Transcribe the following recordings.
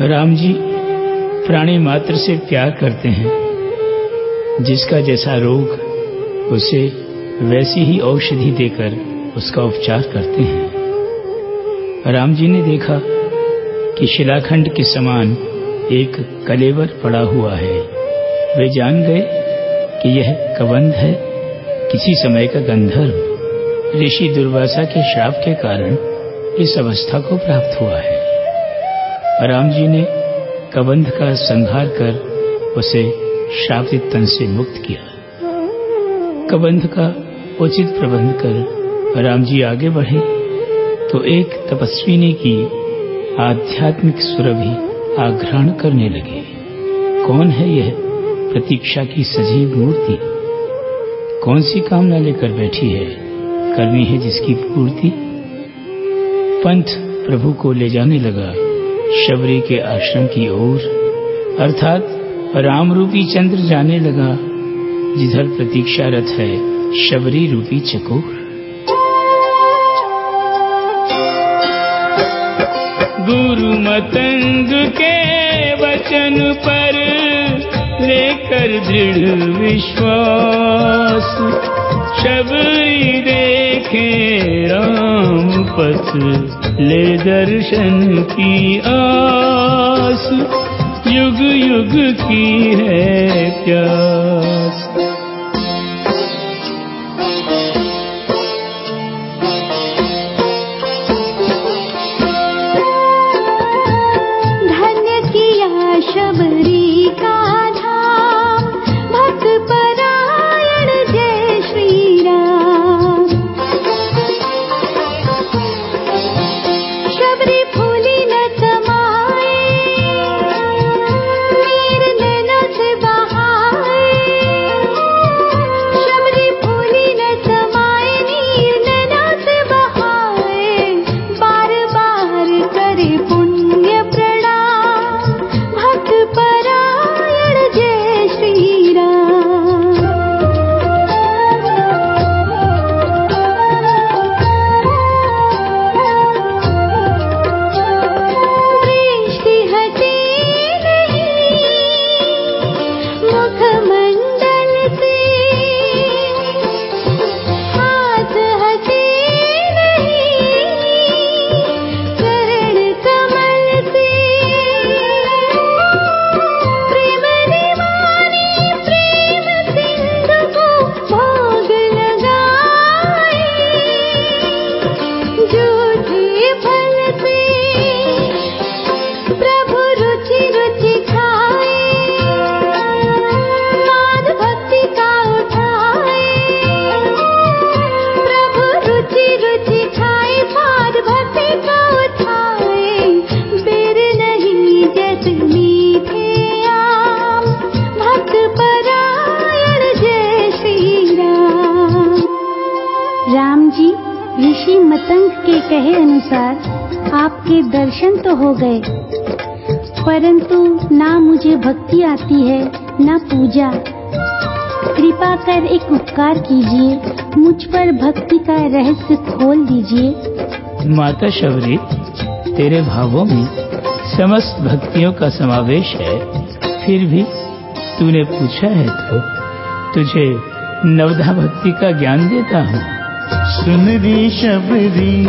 राम जी प्राणी मात्र से प्यार करते हैं। जिसका जैसा रोग, उसे वैसी ही औषधि देकर उसका उपचार करते हैं। राम जी ने देखा कि शिलाखंड के समान एक कलेवर पड़ा हुआ है। वे जान गए कि यह कबंध है, किसी समय का गंधर्व। ऋषि दुर्वासा के श्राप के कारण इस अवस्था को प्राप्त हुआ है। राम जी ने कबंध का संहार कर उसे श्रापित तन से मुक्त किया। कबंध का उचित प्रबंध कर राम जी आगे बढ़े तो एक तपस्विनी की आध्यात्मिक सुरभि आग्रहण करने लगे। कौन है यह प्रतीक्षा की सजीव मूर्ति? कौन सी कामना लेकर बैठी है? करनी है जिसकी पूर्ति? पंथ प्रभु को ले जाने लगा। शबरी के आश्रम की ओर, अर्थात राम रूपी चंद्र जाने लगा, जिधर प्रतीक्षारत है शबरी रूपी चकोर। गुरु मतंग के वचन पर लेकर दृढ़ विश्वास, शबरी देखे राम पथ ले दर्शन की आस युग युग की है प्यास। कहे अनुसार, आपके दर्शन तो हो गए। परंतु ना मुझे भक्ति आती है, ना पूजा। कृपा कर एक उपकार कीजिए, मुझ पर भक्ति का रहस्य खोल दीजिए। माता शबरी, तेरे भावों में समस्त भक्तियों का समावेश है, फिर भी तूने पूछा है तो तुझे नवधा भक्ति का ज्ञान देता हूँ। सुन री शबरी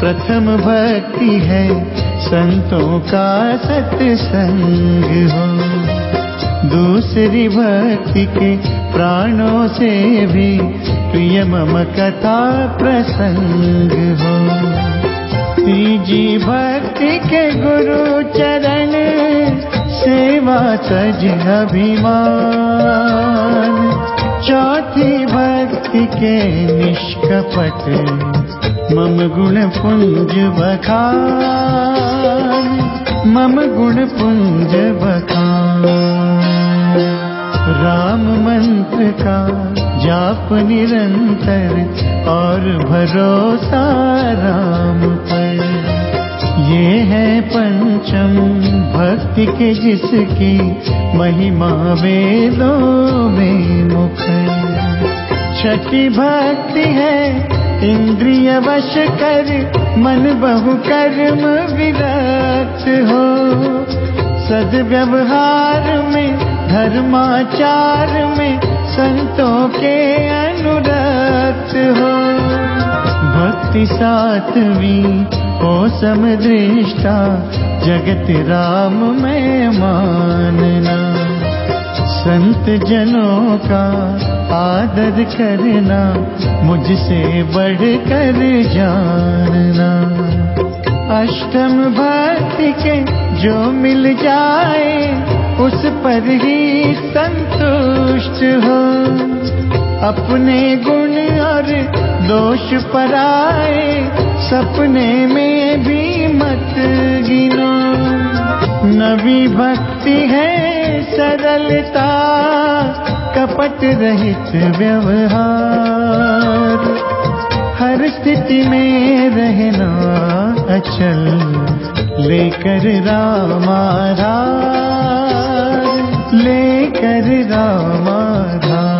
प्रथम भक्ति है, संतों का सत्संग हो। दूसरी भक्ति के प्राणों से भी प्रिय मम कथा प्रसंग हो। तीजी भक्ति के गुरु चरण, सेवा सज अभिमान। चौथी के निष्कपट, मम गुण पुंज बखान, मम गुण पुंज बखान। राम मंत्र का जाप निरंतर और भरोसा राम पर। ये है पंचम भक्ति के जिसकी महिमा वेदों में मुख। छठी भक्ति है, इंद्रिय वश कर, मन बहु कर्म विरक्त हो। सदव्यवहार में, धर्माचार में, संतों के अनुरक्त हो। भक्ति सात्वी, ओ समदृष्टा जगत राम में मानना। संत जनों का आदर करना, मुझसे बढ़कर जानना। अष्टम भक्ति के जो मिल जाए, उस पर ही संतुष्ट हो। अपने गुण और दोष पर आए सपने में भी मत गिनो। नवी भक्ति है सरलता कपट रहित व्यवहार हर स्थिति में रहना अचल लेकर लेकर रामाधार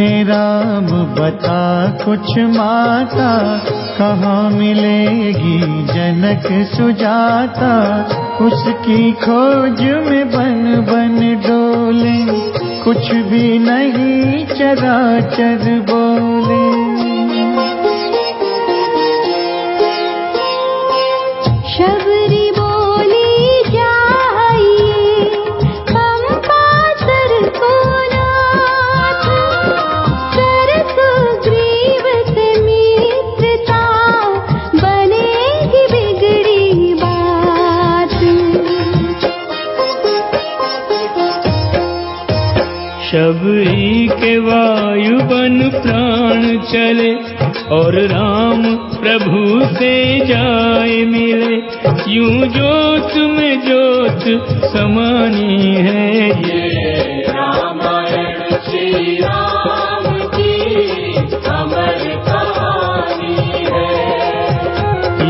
पूछे राम, बता कुछ माता, कहाँ मिलेगी जनक सुजाता? उसकी खोज में बन बन डोले, कुछ भी नहीं चराचर बोले। शबरी शबरी के वायु बन प्राण चले और राम प्रभु से जाए मिले। यूँ जोत में जोत समानी है ये। रामायण श्री राम की अमर कहानी है।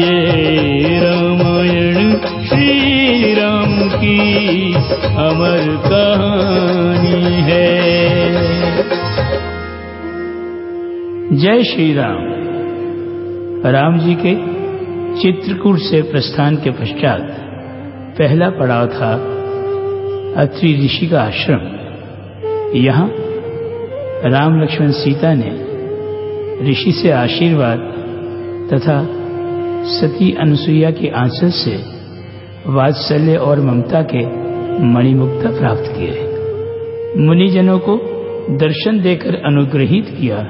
ये रामायण श्री राम की अमर कहानी जय श्री राम राम जी के चित्रकूट से प्रस्थान के पश्चात पहला पड़ाव था अत्रि ऋषि का आश्रम। यहाँ राम लक्ष्मण सीता ने ऋषि से आशीर्वाद तथा सती अनुसुईया के आंचल से वात्सल्य और ममता के मणिमुक्ता प्राप्त किए। मुनिजनों को दर्शन देकर अनुग्रहित किया।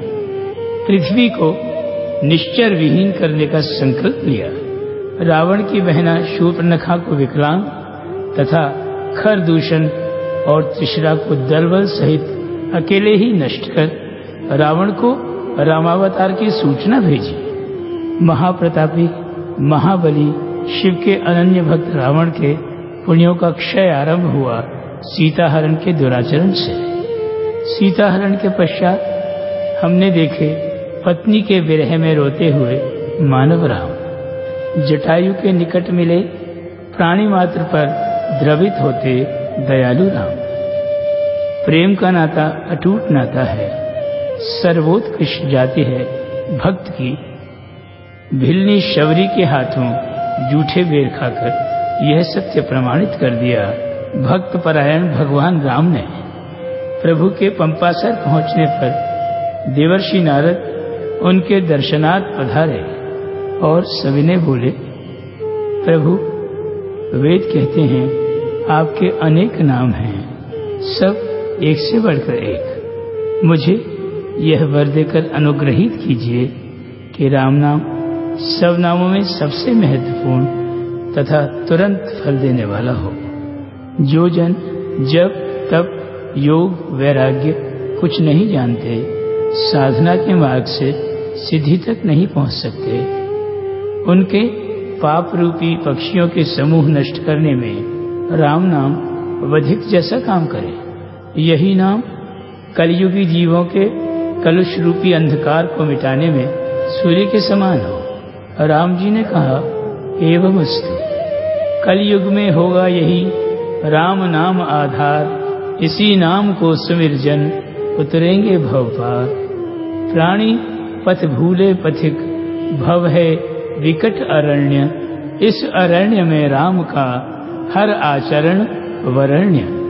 पृथ्वी को निश्चर विहीन करने का संकल्प लिया। रावण की बहना शूर्पनखा को विकलांग तथा खरदूषण और त्रिशरा को दलबल सहित अकेले ही नष्ट कर रावण को रामावतार की सूचना भेजी। महाप्रतापी, महाबली, शिव के अनन्य भक्त रावण के पुण्यों का क्षय आरंभ हुआ सीताहरण के दुराचरण से। सीताहरण के पश्चात हमने देखे पत्नी के विरह में रोते हुए मानव राम, जटायु के निकट मिले प्राणी मात्र पर द्रवित होते दयालु राम। प्रेम का नाता अटूट नाता है, सर्वोत्कृष्ट जाति है भक्त की। भिलनी शबरी के हाथों जूठे बेर खाकर यह सत्य प्रमाणित कर दिया, भक्त परायण भगवान राम ने। प्रभु के पंपासर पहुँचने पर देवर्षि नारद उनके दर्शनार्थ पधारे और सविनय बोले, प्रभु, वेद कहते हैं, आपके अनेक नाम हैं, सब एक से बढ़कर एक। मुझे यह वर देकर अनुग्रहित कीजिए कि राम नाम सब नामों में सबसे महत्वपूर्ण तथा तुरंत फल देने वाला हो। जो जन जब तब योग, वैराग्य कुछ नहीं जानते, साधना के मार्ग से सिद्धि तक नहीं पहुँच सकते। उनके पाप रूपी पक्षियों के समूह नष्ट करने में राम नाम वधिक जैसा काम करे। यही नाम कलयुगी जीवों के कलुष रूपी अंधकार को मिटाने में सूर्य के समान हो। राम जी ने कहा, एवं अस्तु। कलयुग में होगा यही राम नाम आधार। इसी नाम को सुमिर जन उतरेंगे भव पार प्राणी पथ भूले पथिक, भव है विकट अरण्य। इस अरण्य में राम का हर आचरण वरण्य।